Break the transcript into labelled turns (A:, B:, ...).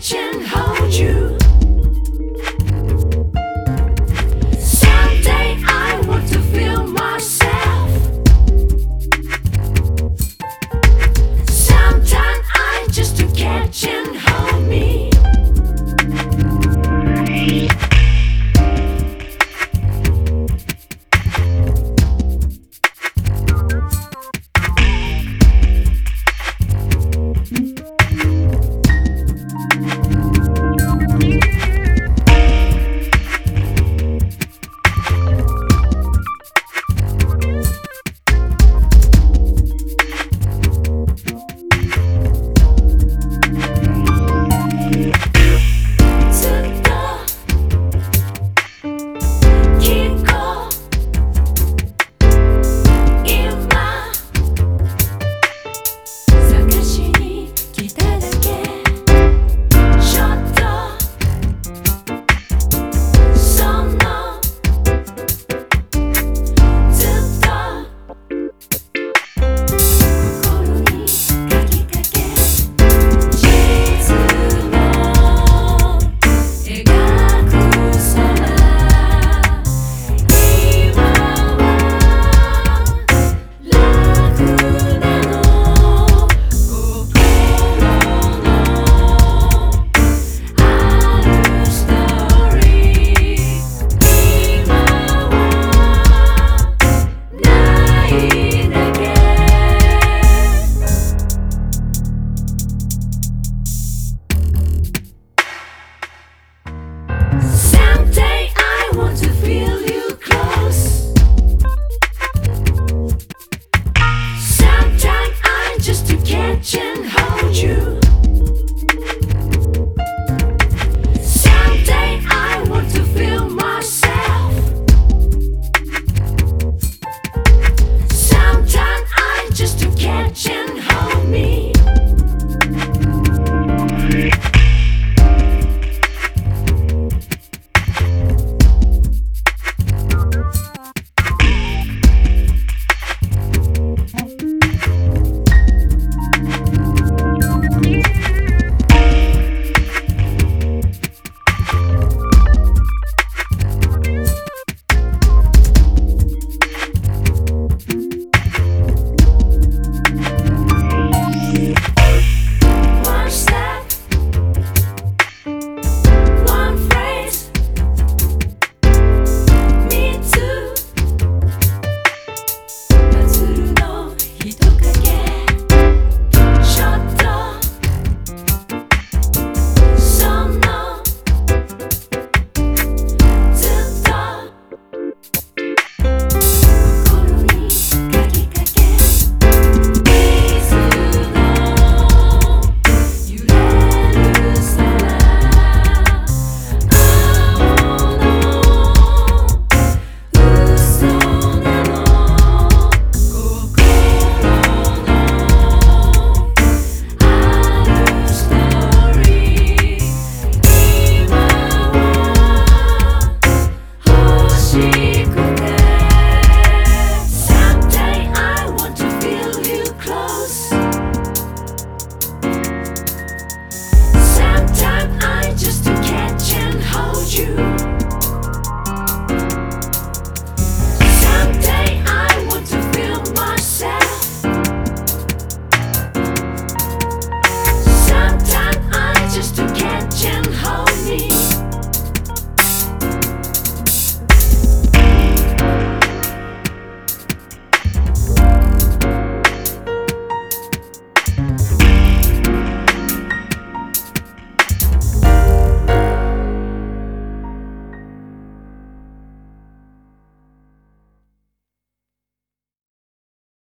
A: Kitchen